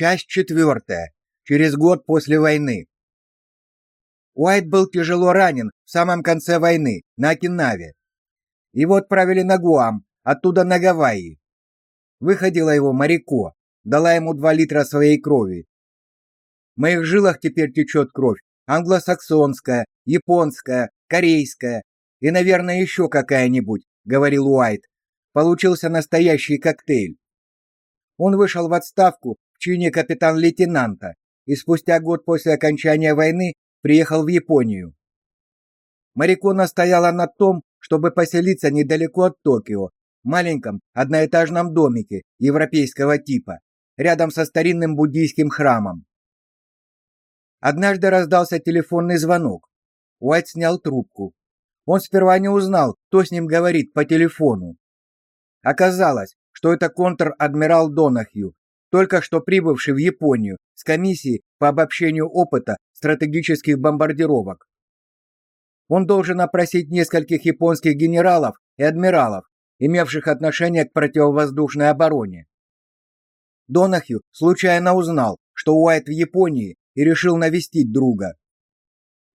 Часть четвертая. Через год после войны. Уайт был тяжело ранен в самом конце войны на Окинаве. Его отправили на Гуам, оттуда на Гавайи. Выходила его Марико, дала ему два литра своей крови. В моих жилах теперь течет кровь англосаксонская, японская, корейская и, наверное, еще какая-нибудь, говорил Уайт. Получился настоящий коктейль. Он вышел в отставку в чине капитан-лейтенанта и спустя год после окончания войны приехал в Японию. Марико настояла на том, чтобы поселиться недалеко от Токио, в маленьком одноэтажном домике европейского типа, рядом со старинным буддийским храмом. Однажды раздался телефонный звонок. Уайт снял трубку. Он сперва не узнал, кто с ним говорит по телефону. Оказалось, что это контр-адмирал Донахью, только что прибывший в Японию с комиссией по обобщению опыта стратегических бомбардировок. Он должен опросить нескольких японских генералов и адмиралов, имевших отношение к противовоздушной обороне. Донахью случайно узнал, что Уайт в Японии и решил навестить друга.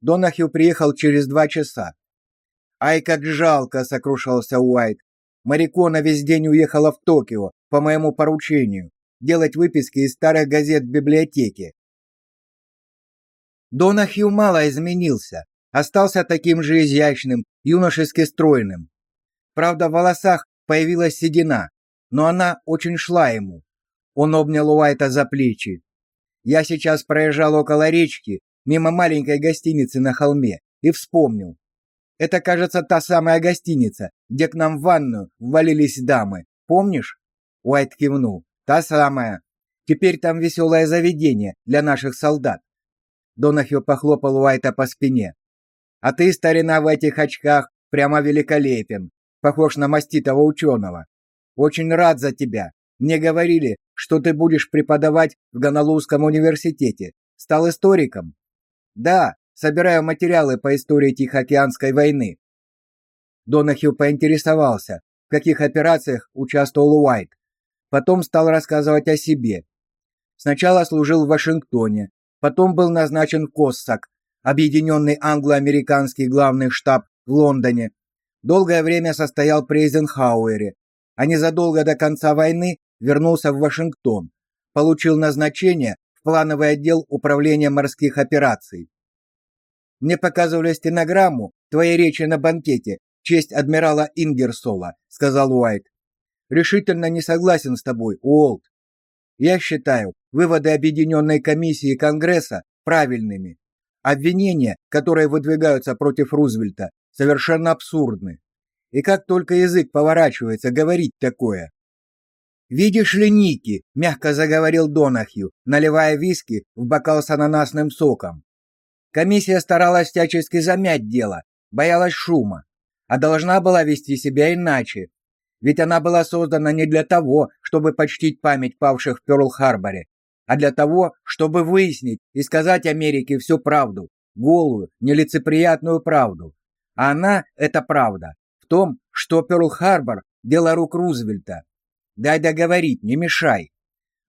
Донахью приехал через два часа. «Ай, как жалко!» — сокрушался Уайт. «Марикона весь день уехала в Токио по моему поручению делать выписки из старых газет в библиотеке. Донахью мало изменился, остался таким же изящным, юношески стройным. Правда, в волосах появилась седина, но она очень шла ему. Он обнял Уайта за плечи. Я сейчас проезжал около речки, мимо маленькой гостиницы на холме, и вспомнил. Это, кажется, та самая гостиница, где к нам в ванную ввалились дамы. Помнишь? Уайт кивнул. Та самая. Теперь там веселое заведение для наших солдат. Донахью похлопал Уайта по спине. А ты, старина, в этих очках прямо великолепен. Похож на маститого ученого. Очень рад за тебя. Мне говорили, что ты будешь преподавать в Гонолулском университете. Стал историком? Да, собираю материалы по истории Тихоокеанской войны. Донахью поинтересовался, в каких операциях участвовал Уайт. Потом стал рассказывать о себе. Сначала служил в Вашингтоне, Потом был назначен Коссак, объединенный англо-американский главный штаб в Лондоне. Долгое время состоял при Эйзенхауэре, а незадолго до конца войны вернулся в Вашингтон. Получил назначение в плановый отдел управления морских операций. Мне показывали стенограмму твоей речи на банкете в честь адмирала Ингерсола, сказал Уайт. Решительно не согласен с тобой, Уолт. Я считаю выводы объединенной комиссии Конгресса правильными. Обвинения, которые выдвигаются против Рузвельта, совершенно абсурдны. И как только язык поворачивается говорить такое. Видишь ли, Ники, мягко заговорил Донахью, наливая виски в бокал с ананасным соком. Комиссия старалась всячески замять дело, боялась шума, а должна была вести себя иначе, ведь она была создана не для того, чтобы почтить память павших в Пёрл-Харборе, а для того, чтобы выяснить и сказать Америке всю правду, голую, нелицеприятную правду. А она эта правда в том, что Пёрл-Харбор дело рук Рузвельта. Дай договорить, не мешай.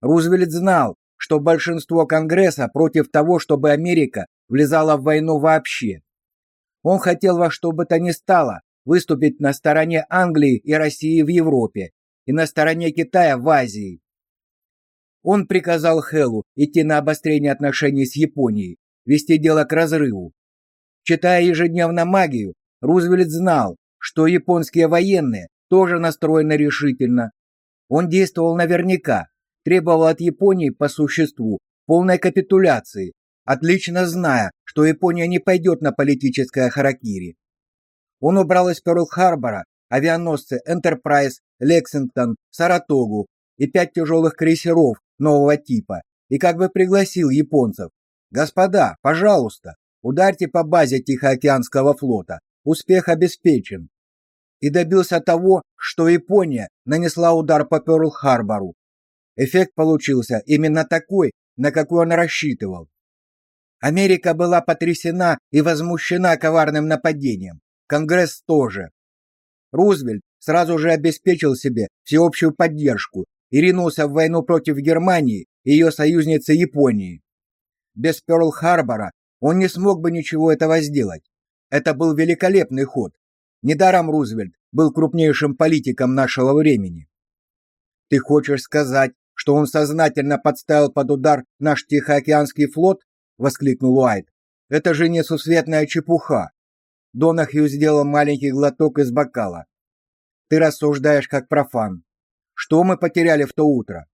Рузвельт знал, что большинство Конгресса против того, чтобы Америка влезала в войну вообще. Он хотел во что бы то ни стало выступить на стороне Англии и России в Европе и на стороне Китая в Азии. Он приказал Хэлу идти на обострение отношений с Японией, вести дело к разрыву. Читая ежедневно магию, Рузвельт знал, что японские военные тоже настроены решительно. Он действовал наверняка, требовал от Японии по существу полной капитуляции, отлично зная, что Япония не пойдет на политическое харакири. Он убрал из Пёрл-Харбора авианосцы Enterprise, Лексингтон, Саратогу и пять тяжелых крейсеров нового типа и как бы пригласил японцев. «Господа, пожалуйста, ударьте по базе Тихоокеанского флота. Успех обеспечен». И добился того, что Япония нанесла удар по Пёрл-Харбору. Эффект получился именно такой, на какой он рассчитывал. Америка была потрясена и возмущена коварным нападением. Конгресс тоже. Рузвельт сразу же обеспечил себе всеобщую поддержку и ринулся в войну против Германии и ее союзницы Японии. Без Пёрл-Харбора он не смог бы ничего этого сделать. Это был великолепный ход. Недаром Рузвельт был крупнейшим политиком нашего времени. Ты хочешь сказать, что он сознательно подставил под удар наш Тихоокеанский флот? воскликнул Уайт. Это же несусветная чепуха. Донахью сделал маленький глоток из бокала. Ты рассуждаешь как профан. Что мы потеряли в то утро?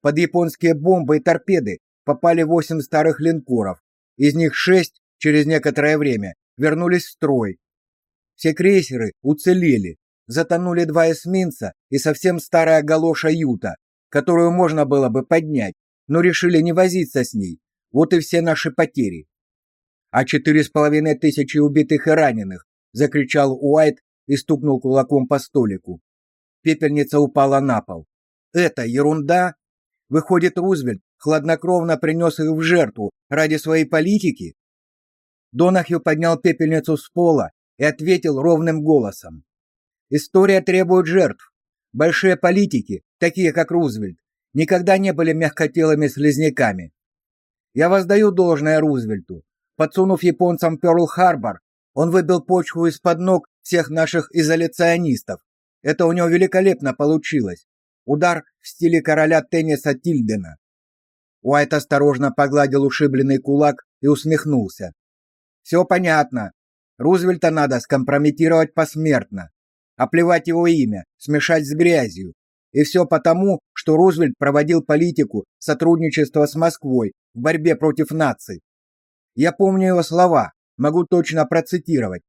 Под японские бомбы и торпеды попали восемь старых линкоров. Из них шесть через некоторое время вернулись в строй. Все крейсеры уцелели. Затонули два эсминца и совсем старая галоша Юта, которую можно было бы поднять, но решили не возиться с ней. Вот и все наши потери. А четыре с половиной тысячи убитых и раненых, закричал Уайт и стукнул кулаком по столику. Пепельница упала на пол. Это ерунда. Выходит, Рузвельт хладнокровно принес их в жертву ради своей политики. Донахью поднял пепельницу с пола и ответил ровным голосом: "История требует жертв. Большие политики, такие как Рузвельт, никогда не были мягкотелыми слизняками. Я воздаю должное Рузвельту. Подсунув японцам Пёрл-Харбор, он выбил почву из-под ног всех наших изоляционистов. Это у него великолепно получилось. Удар в стиле короля тенниса Тильдена. Уайт осторожно погладил ушибленный кулак и усмехнулся. «Все понятно. Рузвельта надо скомпрометировать посмертно, оплевать его имя, смешать с грязью. И все потому, что Рузвельт проводил политику сотрудничества с Москвой в борьбе против наций. Я помню его слова, могу точно процитировать.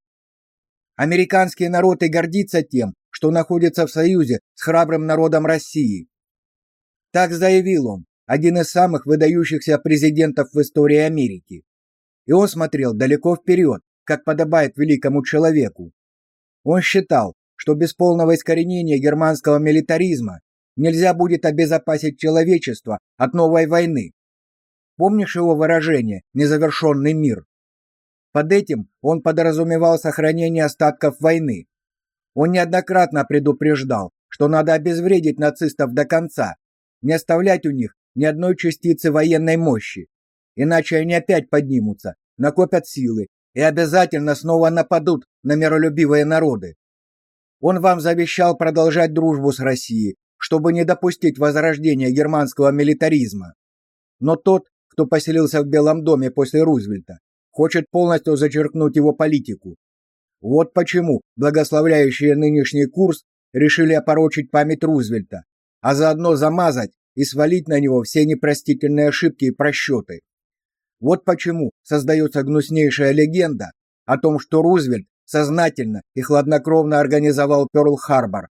Американский народ и гордится тем, что находится в союзе с храбрым народом России. Так заявил он, один из самых выдающихся президентов в истории Америки. И он смотрел далеко вперед, как подобает великому человеку. Он считал, что без полного искоренения германского милитаризма нельзя будет обезопасить человечество от новой войны. Помнишь его выражение «незавершенный мир»? Под этим он подразумевал сохранение остатков войны. Он неоднократно предупреждал, что надо обезвредить нацистов до конца, не оставлять у них ни одной частицы военной мощи, иначе они опять поднимутся, накопят силы и обязательно снова нападут на миролюбивые народы. Он вам завещал продолжать дружбу с Россией, чтобы не допустить возрождения германского милитаризма. Но тот, кто поселился в Белом доме после Рузвельта, хочет полностью зачеркнуть его политику. Вот почему благословляющие нынешний курс решили опорочить память Рузвельта, а заодно замазать и свалить на него все непростительные ошибки и просчеты. Вот почему создается гнуснейшая легенда о том, что Рузвельт сознательно и хладнокровно организовал Пёрл-Харбор.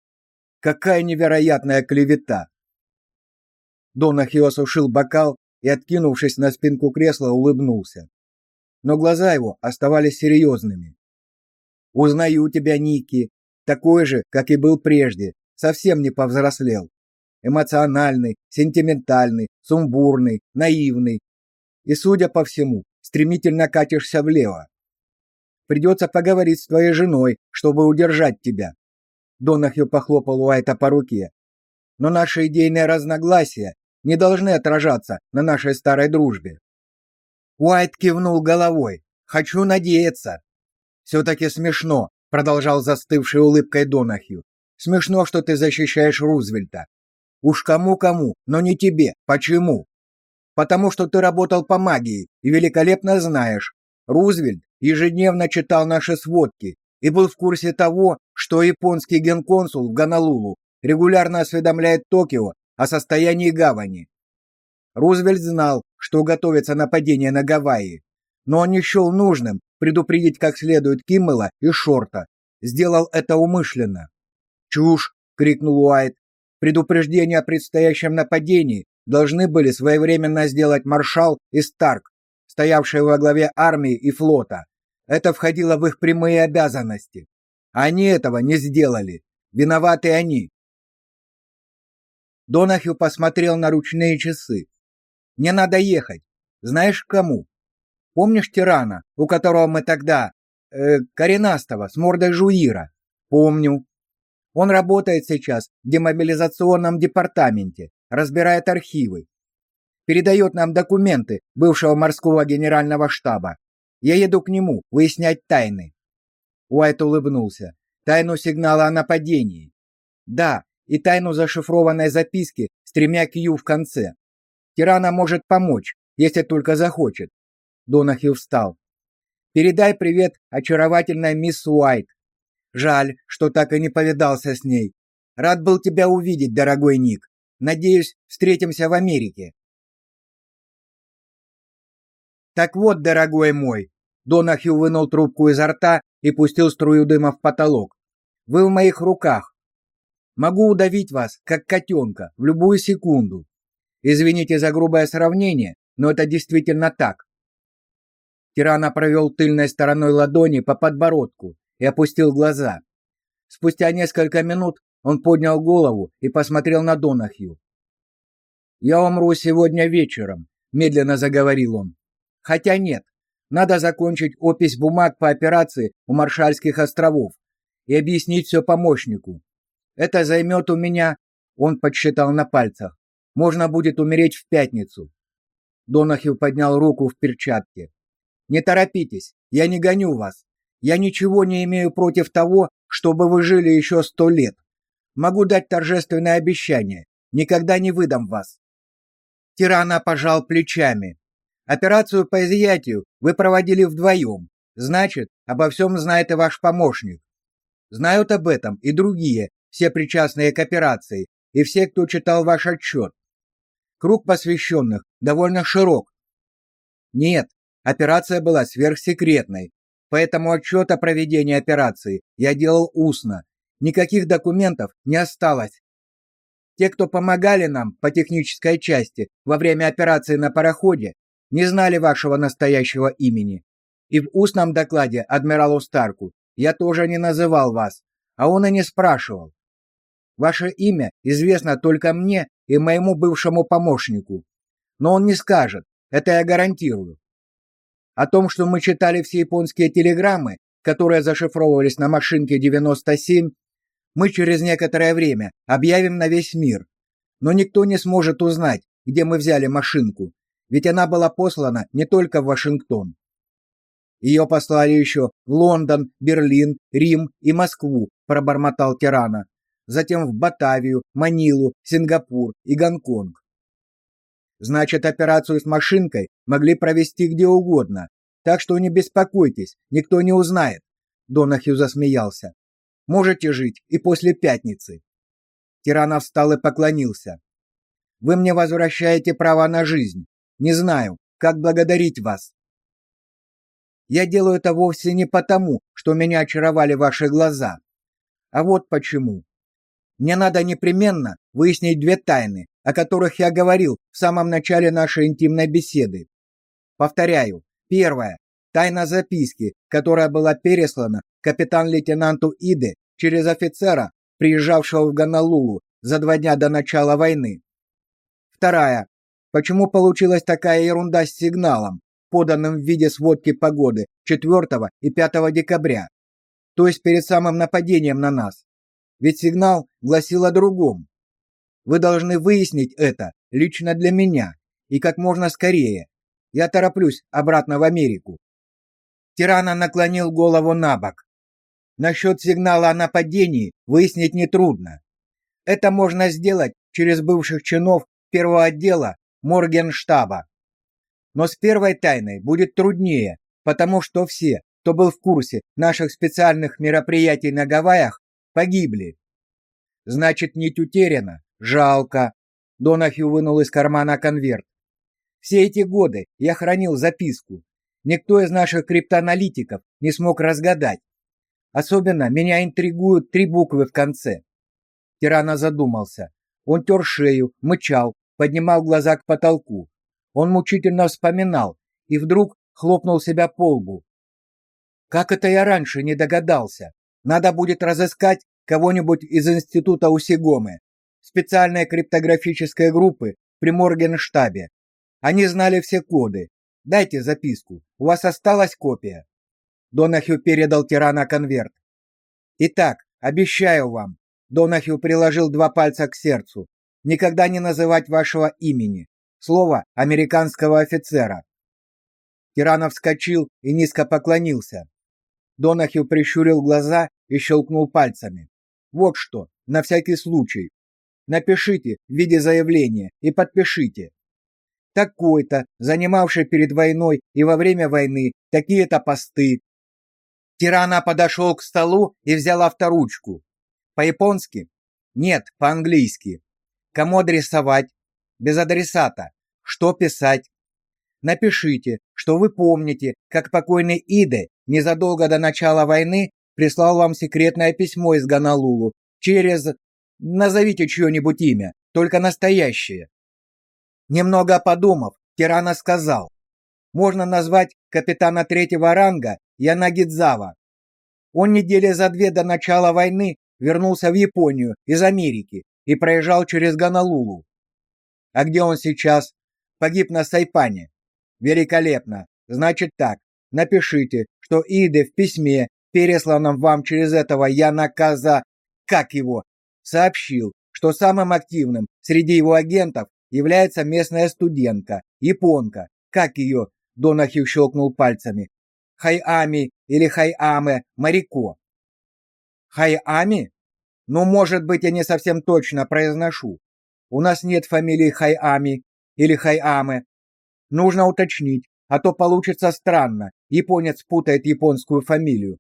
Какая невероятная клевета! Донахио осушил бокал и, откинувшись на спинку кресла, улыбнулся но глаза его оставались серьезными. «Узнаю тебя, Ники, такой же, как и был прежде, совсем не повзрослел. Эмоциональный, сентиментальный, сумбурный, наивный. И, судя по всему, стремительно катишься влево. Придется поговорить с твоей женой, чтобы удержать тебя». Донахью похлопал Уайта по руке. «Но наши идейные разногласия не должны отражаться на нашей старой дружбе. Уайт кивнул головой. Хочу надеяться. все таки смешно, продолжал застывшей улыбкой Донахью. Смешно, что ты защищаешь Рузвельта. Уж кому-кому, но не тебе. Почему? Потому что ты работал по магии и великолепно знаешь. Рузвельт ежедневно читал наши сводки и был в курсе того, что японский генконсул в Гонолулу регулярно осведомляет Токио о состоянии гавани. Рузвельт знал, что готовится нападение на Гавайи, но он не счел нужным предупредить как следует Киммела и Шорта. Сделал это умышленно. «Чушь!» — крикнул Уайт. «Предупреждение о предстоящем нападении должны были своевременно сделать маршал и Старк, стоявшие во главе армии и флота. Это входило в их прямые обязанности. Они этого не сделали. Виноваты они. Донахью посмотрел на ручные часы. Мне надо ехать. Знаешь, к кому? Помнишь тирана, у которого мы тогда э, коренастого с мордой жуира? Помню. Он работает сейчас в демобилизационном департаменте, разбирает архивы. передает нам документы бывшего морского генерального штаба. Я еду к нему выяснять тайны. Уайт улыбнулся. Тайну сигнала о нападении. Да, и тайну зашифрованной записки с тремя Q в конце. Тирана может помочь, если только захочет. Донахью встал. Передай привет очаровательной мисс Уайт. Жаль, что так и не повидался с ней. Рад был тебя увидеть, дорогой Ник. Надеюсь, встретимся в Америке. Так вот, дорогой мой, Донахью вынул трубку изо рта и пустил струю дыма в потолок. Вы в моих руках. Могу удавить вас, как котенка, в любую секунду. Извините за грубое сравнение, но это действительно так. Тирана провел тыльной стороной ладони по подбородку и опустил глаза. Спустя несколько минут он поднял голову и посмотрел на Донахью. «Я умру сегодня вечером», — медленно заговорил он. «Хотя нет, надо закончить опись бумаг по операции у Маршальских островов и объяснить все помощнику. Это займет у меня, он подсчитал на пальцах, можно будет умереть в пятницу. Донахью поднял руку в перчатке. Не торопитесь, я не гоню вас. Я ничего не имею против того, чтобы вы жили еще сто лет. Могу дать торжественное обещание, никогда не выдам вас. Тирана пожал плечами. Операцию по изъятию вы проводили вдвоем. Значит, обо всем знает и ваш помощник. Знают об этом и другие, все причастные к операции, и все, кто читал ваш отчет. Круг посвященных довольно широк. Нет, операция была сверхсекретной, поэтому отчет о проведении операции я делал устно. Никаких документов не осталось. Те, кто помогали нам по технической части во время операции на пароходе, не знали вашего настоящего имени. И в устном докладе адмиралу Старку я тоже не называл вас, а он и не спрашивал. Ваше имя известно только мне и моему бывшему помощнику. Но он не скажет, это я гарантирую. О том, что мы читали все японские телеграммы, которые зашифровывались на машинке 97, мы через некоторое время объявим на весь мир. Но никто не сможет узнать, где мы взяли машинку, ведь она была послана не только в Вашингтон. Ее послали еще в Лондон, Берлин, Рим и Москву, пробормотал Тирана затем в Батавию, Манилу, Сингапур и Гонконг. Значит, операцию с машинкой могли провести где угодно, так что не беспокойтесь, никто не узнает. Донахью засмеялся. Можете жить и после пятницы. Тиранов встал и поклонился. Вы мне возвращаете право на жизнь. Не знаю, как благодарить вас. Я делаю это вовсе не потому, что меня очаровали ваши глаза. А вот почему. Мне надо непременно выяснить две тайны, о которых я говорил в самом начале нашей интимной беседы. Повторяю, первая тайна записки, которая была переслана капитан-лейтенанту Иде через офицера, приезжавшего в Гонолулу за два дня до начала войны. Вторая почему получилась такая ерунда с сигналом, поданным в виде сводки погоды 4 и 5 декабря, то есть перед самым нападением на нас. Ведь сигнал гласил о другом. Вы должны выяснить это лично для меня и как можно скорее. Я тороплюсь обратно в Америку. Тирана наклонил голову на бок. Насчет сигнала о нападении выяснить нетрудно. Это можно сделать через бывших чинов первого отдела Моргенштаба. Но с первой тайной будет труднее, потому что все, кто был в курсе наших специальных мероприятий на Гавайях, погибли. Значит, нить утеряна. Жалко. Донахью вынул из кармана конверт. Все эти годы я хранил записку. Никто из наших криптоаналитиков не смог разгадать. Особенно меня интригуют три буквы в конце. Тирана задумался. Он тер шею, мычал, поднимал глаза к потолку. Он мучительно вспоминал и вдруг хлопнул себя по лбу. Как это я раньше не догадался? Надо будет разыскать кого-нибудь из института Усигомы, специальной криптографической группы при Моргенштабе. Они знали все коды. Дайте записку. У вас осталась копия. Донахью передал тирана конверт. Итак, обещаю вам. Донахью приложил два пальца к сердцу. Никогда не называть вашего имени. Слово американского офицера. Тиранов вскочил и низко поклонился. Донахью прищурил глаза и щелкнул пальцами. Вот что, на всякий случай. Напишите в виде заявления и подпишите. Такой-то, занимавший перед войной и во время войны такие-то посты. Тирана подошел к столу и взял авторучку. По-японски? Нет, по-английски. Кому адресовать? Без адресата. Что писать? Напишите, что вы помните, как покойный Иде незадолго до начала войны прислал вам секретное письмо из Гонолулу через... Назовите чье-нибудь имя, только настоящее. Немного подумав, Тирана сказал, можно назвать капитана третьего ранга Янагидзава. Он недели за две до начала войны вернулся в Японию из Америки и проезжал через Гонолулу. А где он сейчас? Погиб на Сайпане. Великолепно. Значит так. Напишите, что Иде в письме, пересланном вам через этого Яна Каза, как его, сообщил, что самым активным среди его агентов является местная студентка, японка. Как ее? Донахью щелкнул пальцами. Хайами или Хайаме Марико. Хайами? Ну, может быть, я не совсем точно произношу. У нас нет фамилии Хайами или Хайаме. Нужно уточнить, а то получится странно. Японец путает японскую фамилию.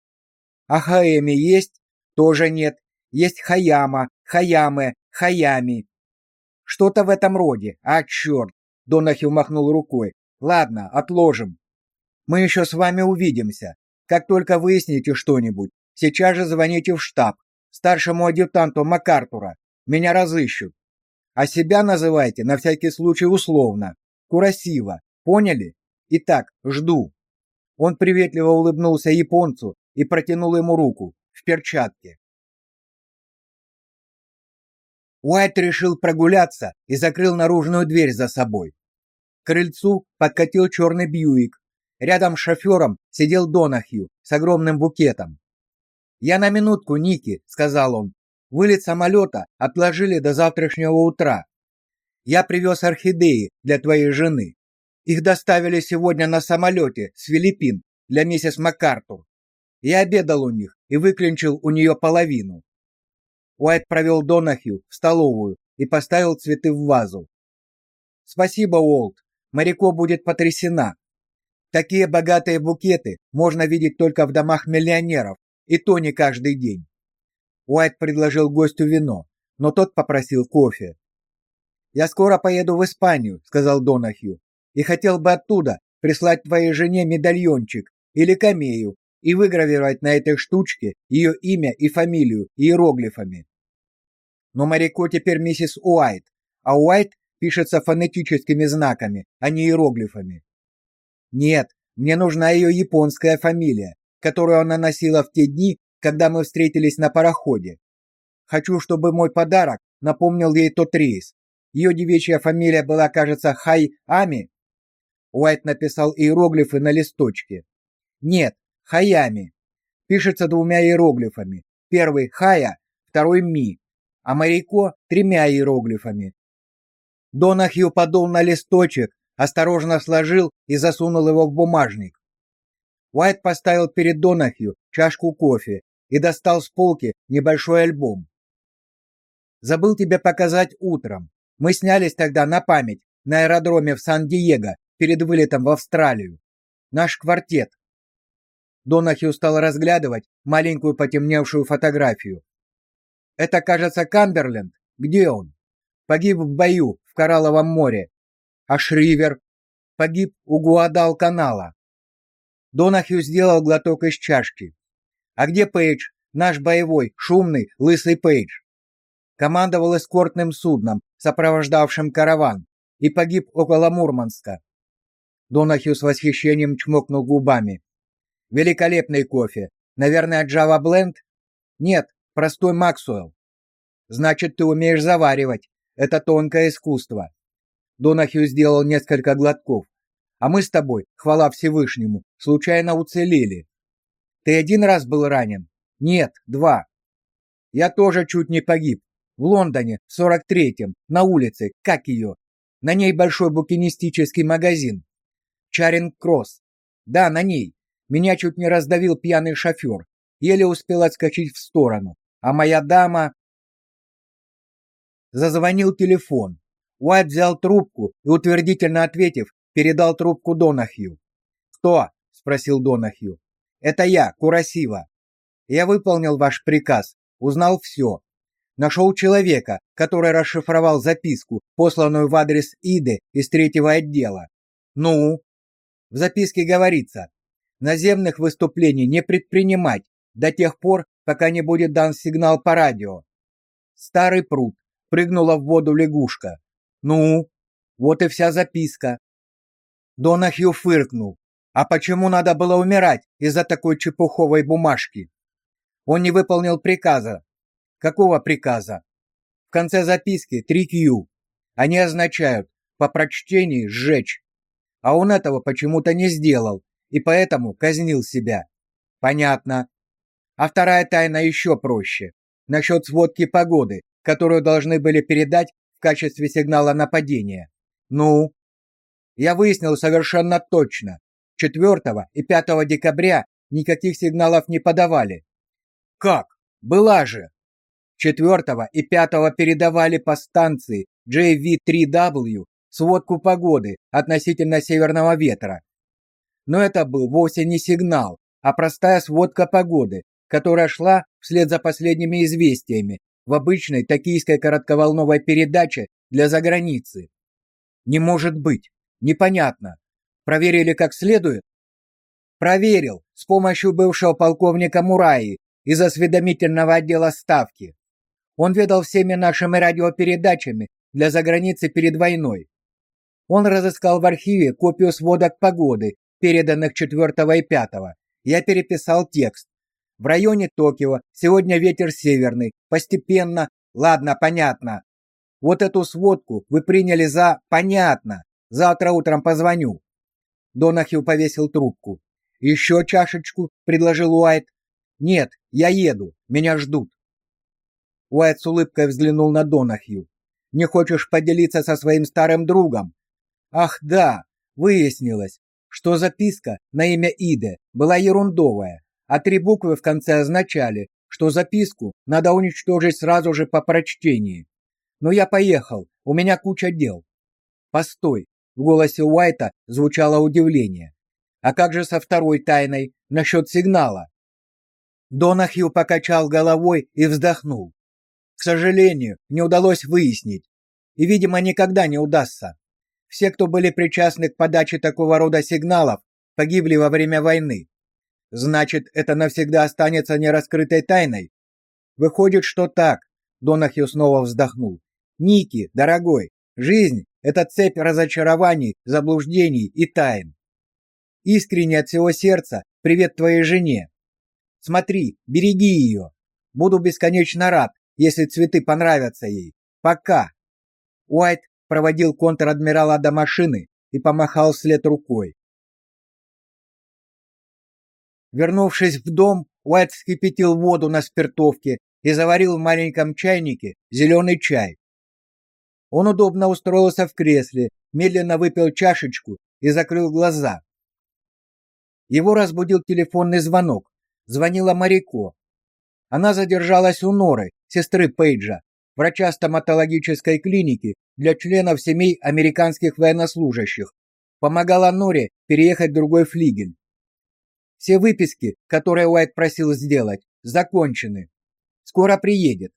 А Хаэми есть? Тоже нет. Есть Хаяма, Хаяме, Хаями. Что-то в этом роде. А черт! Донахил махнул рукой. Ладно, отложим. Мы еще с вами увидимся. Как только выясните что-нибудь, сейчас же звоните в штаб старшему адъютанту МакАртура. Меня разыщут. А себя называйте на всякий случай условно. Курасива. Поняли? Итак, жду. Он приветливо улыбнулся японцу и протянул ему руку в перчатке. Уайт решил прогуляться и закрыл наружную дверь за собой. К крыльцу подкатил черный Бьюик. Рядом с шофером сидел Донахью с огромным букетом. «Я на минутку, Ники», — сказал он. «Вылет самолета отложили до завтрашнего утра. Я привез орхидеи для твоей жены. Их доставили сегодня на самолете с Филиппин для миссис МакАртур. Я обедал у них и выклинчил у нее половину». Уайт провел Донахью в столовую и поставил цветы в вазу. «Спасибо, Уолт. Марико будет потрясена. Такие богатые букеты можно видеть только в домах миллионеров, и то не каждый день. Уайт предложил гостю вино, но тот попросил кофе. «Я скоро поеду в Испанию», — сказал Донахью, «и хотел бы оттуда прислать твоей жене медальончик или камею и выгравировать на этой штучке ее имя и фамилию иероглифами. Но Марико теперь миссис Уайт, а Уайт пишется фонетическими знаками, а не иероглифами. Нет, мне нужна ее японская фамилия, которую она носила в те дни, когда мы встретились на пароходе. Хочу, чтобы мой подарок напомнил ей тот рейс. Ее девичья фамилия была, кажется, Хай Ами. Уайт написал иероглифы на листочке. Нет, Хаями. Пишется двумя иероглифами. Первый Хая, второй Ми, а Марико тремя иероглифами. Донахью подул на листочек, осторожно сложил и засунул его в бумажник. Уайт поставил перед Донахью чашку кофе и достал с полки небольшой альбом. Забыл тебе показать утром. Мы снялись тогда на память на аэродроме в Сан-Диего перед вылетом в Австралию. Наш квартет. Донахью стал разглядывать маленькую потемневшую фотографию. Это, кажется, Камберленд. Где он? Погиб в бою в Коралловом море. А Шривер погиб у Гуадал-канала. Донахью сделал глоток из чашки. А где Пейдж, наш боевой, шумный, лысый Пейдж? Командовал эскортным судном, сопровождавшим караван, и погиб около Мурманска. Донахью с восхищением чмокнул губами. Великолепный кофе. Наверное, Java Blend? Нет, простой Максуэлл. Значит, ты умеешь заваривать. Это тонкое искусство. Донахью сделал несколько глотков. А мы с тобой, хвала Всевышнему, случайно уцелели. Ты один раз был ранен? Нет, два. Я тоже чуть не погиб. В Лондоне, в сорок третьем, на улице, как ее? На ней большой букинистический магазин. Чаринг Кросс. Да, на ней. Меня чуть не раздавил пьяный шофер. Еле успел отскочить в сторону. А моя дама... Зазвонил телефон. Уайт взял трубку и, утвердительно ответив, передал трубку Донахью. «Кто?» — спросил Донахью. «Это я, Курасива. Я выполнил ваш приказ, узнал все. Нашел человека, который расшифровал записку, посланную в адрес Иды из третьего отдела. Ну? В записке говорится, наземных выступлений не предпринимать до тех пор, пока не будет дан сигнал по радио. Старый пруд. Прыгнула в воду лягушка. Ну, вот и вся записка. Донахью фыркнул. А почему надо было умирать из-за такой чепуховой бумажки? Он не выполнил приказа. Какого приказа? В конце записки 3Q. Они означают по прочтении сжечь. А он этого почему-то не сделал и поэтому казнил себя. Понятно. А вторая тайна еще проще. Насчет сводки погоды, которую должны были передать в качестве сигнала нападения. Ну, я выяснил совершенно точно. 4 и 5 декабря никаких сигналов не подавали. Как? Была же. 4 и 5 передавали по станции JV3W сводку погоды относительно северного ветра. Но это был вовсе не сигнал, а простая сводка погоды, которая шла вслед за последними известиями в обычной токийской коротковолновой передаче для заграницы. Не может быть. Непонятно. Проверили как следует? Проверил с помощью бывшего полковника Мураи из осведомительного отдела ставки. Он ведал всеми нашими радиопередачами для заграницы перед войной. Он разыскал в архиве копию сводок погоды, переданных 4 и 5. Я переписал текст. В районе Токио сегодня ветер северный, постепенно. Ладно, понятно. Вот эту сводку вы приняли за понятно. Завтра утром позвоню. Донахью повесил трубку. «Еще чашечку, предложил Уайт. Нет, я еду, меня ждут. Уайт с улыбкой взглянул на Донахью. Не хочешь поделиться со своим старым другом? Ах, да, выяснилось, что записка на имя Иде была ерундовая, а три буквы в конце означали, что записку надо уничтожить сразу же по прочтении. Но я поехал, у меня куча дел. Постой, в голосе Уайта звучало удивление. А как же со второй тайной насчет сигнала? Донахью покачал головой и вздохнул. К сожалению, не удалось выяснить, и, видимо, никогда не удастся. Все, кто были причастны к подаче такого рода сигналов, погибли во время войны. Значит, это навсегда останется нераскрытой тайной. Выходит, что так. Донахью снова вздохнул. Ники, дорогой, жизнь это цепь разочарований, заблуждений и тайн. Искренне от всего сердца привет твоей жене. Смотри, береги ее. Буду бесконечно рад, если цветы понравятся ей. Пока. Уайт проводил контр-адмирала до машины и помахал вслед рукой. Вернувшись в дом, Уайт вскипятил воду на спиртовке и заварил в маленьком чайнике зеленый чай. Он удобно устроился в кресле, медленно выпил чашечку и закрыл глаза. Его разбудил телефонный звонок. Звонила Марико. Она задержалась у Норы, сестры Пейджа, врача стоматологической клиники для членов семей американских военнослужащих. Помогала Норе переехать в другой флигель. Все выписки, которые Уайт просил сделать, закончены. Скоро приедет.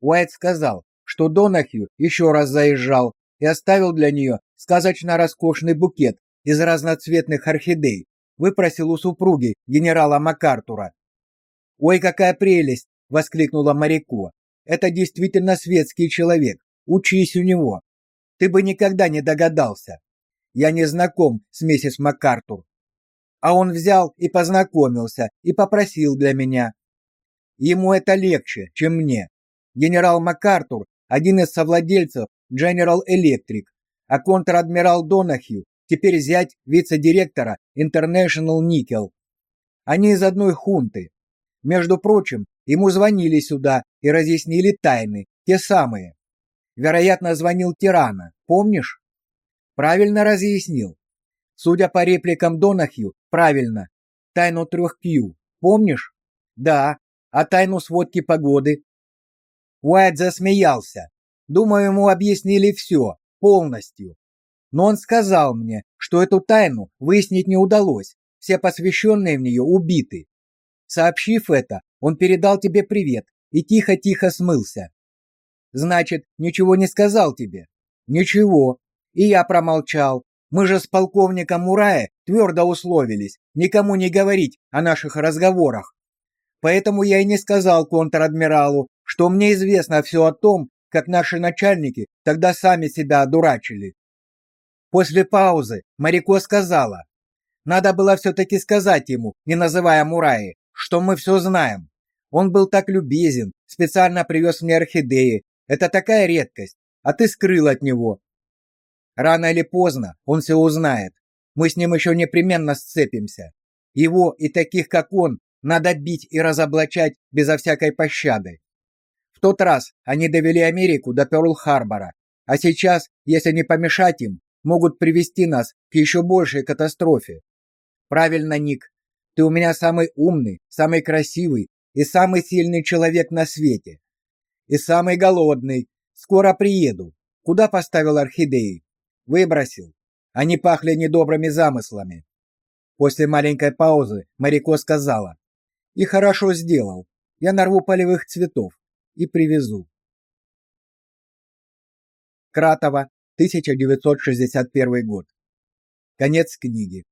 Уайт сказал, что Донахью еще раз заезжал и оставил для нее сказочно роскошный букет из разноцветных орхидей, выпросил у супруги генерала МакАртура. «Ой, какая прелесть!» — воскликнула Марико. «Это действительно светский человек. Учись у него. Ты бы никогда не догадался. Я не знаком с миссис МакАртур. А он взял и познакомился, и попросил для меня. Ему это легче, чем мне. Генерал МакАртур – один из совладельцев General Electric, а контр-адмирал Донахью теперь зять вице-директора International Nickel. Они из одной хунты. Между прочим, ему звонили сюда и разъяснили тайны, те самые. Вероятно, звонил Тирана, помнишь? Правильно разъяснил. Судя по репликам Донахью, правильно. Тайну трех Кью. Помнишь? Да. А тайну сводки погоды? Уайт засмеялся. Думаю, ему объяснили все, полностью. Но он сказал мне, что эту тайну выяснить не удалось. Все посвященные в нее убиты. Сообщив это, он передал тебе привет и тихо-тихо смылся. Значит, ничего не сказал тебе? Ничего. И я промолчал. Мы же с полковником Мурая твердо условились никому не говорить о наших разговорах. Поэтому я и не сказал контр-адмиралу, что мне известно все о том, как наши начальники тогда сами себя одурачили. После паузы Марико сказала: "Надо было все таки сказать ему, не называя Мураи, что мы все знаем. Он был так любезен, специально привез мне орхидеи. Это такая редкость, а ты скрыл от него. Рано или поздно он все узнает. Мы с ним еще непременно сцепимся. Его и таких, как он, надо бить и разоблачать безо всякой пощады. В тот раз они довели Америку до Пёрл-Харбора, а сейчас, если не помешать им, могут привести нас к еще большей катастрофе. Правильно, Ник. Ты у меня самый умный, самый красивый и самый сильный человек на свете. И самый голодный. Скоро приеду. Куда поставил орхидеи? Выбросил. Они пахли недобрыми замыслами. После маленькой паузы Марико сказала: "И хорошо сделал. Я нарву полевых цветов и привезу". Кратово, 1961 год. Конец книги.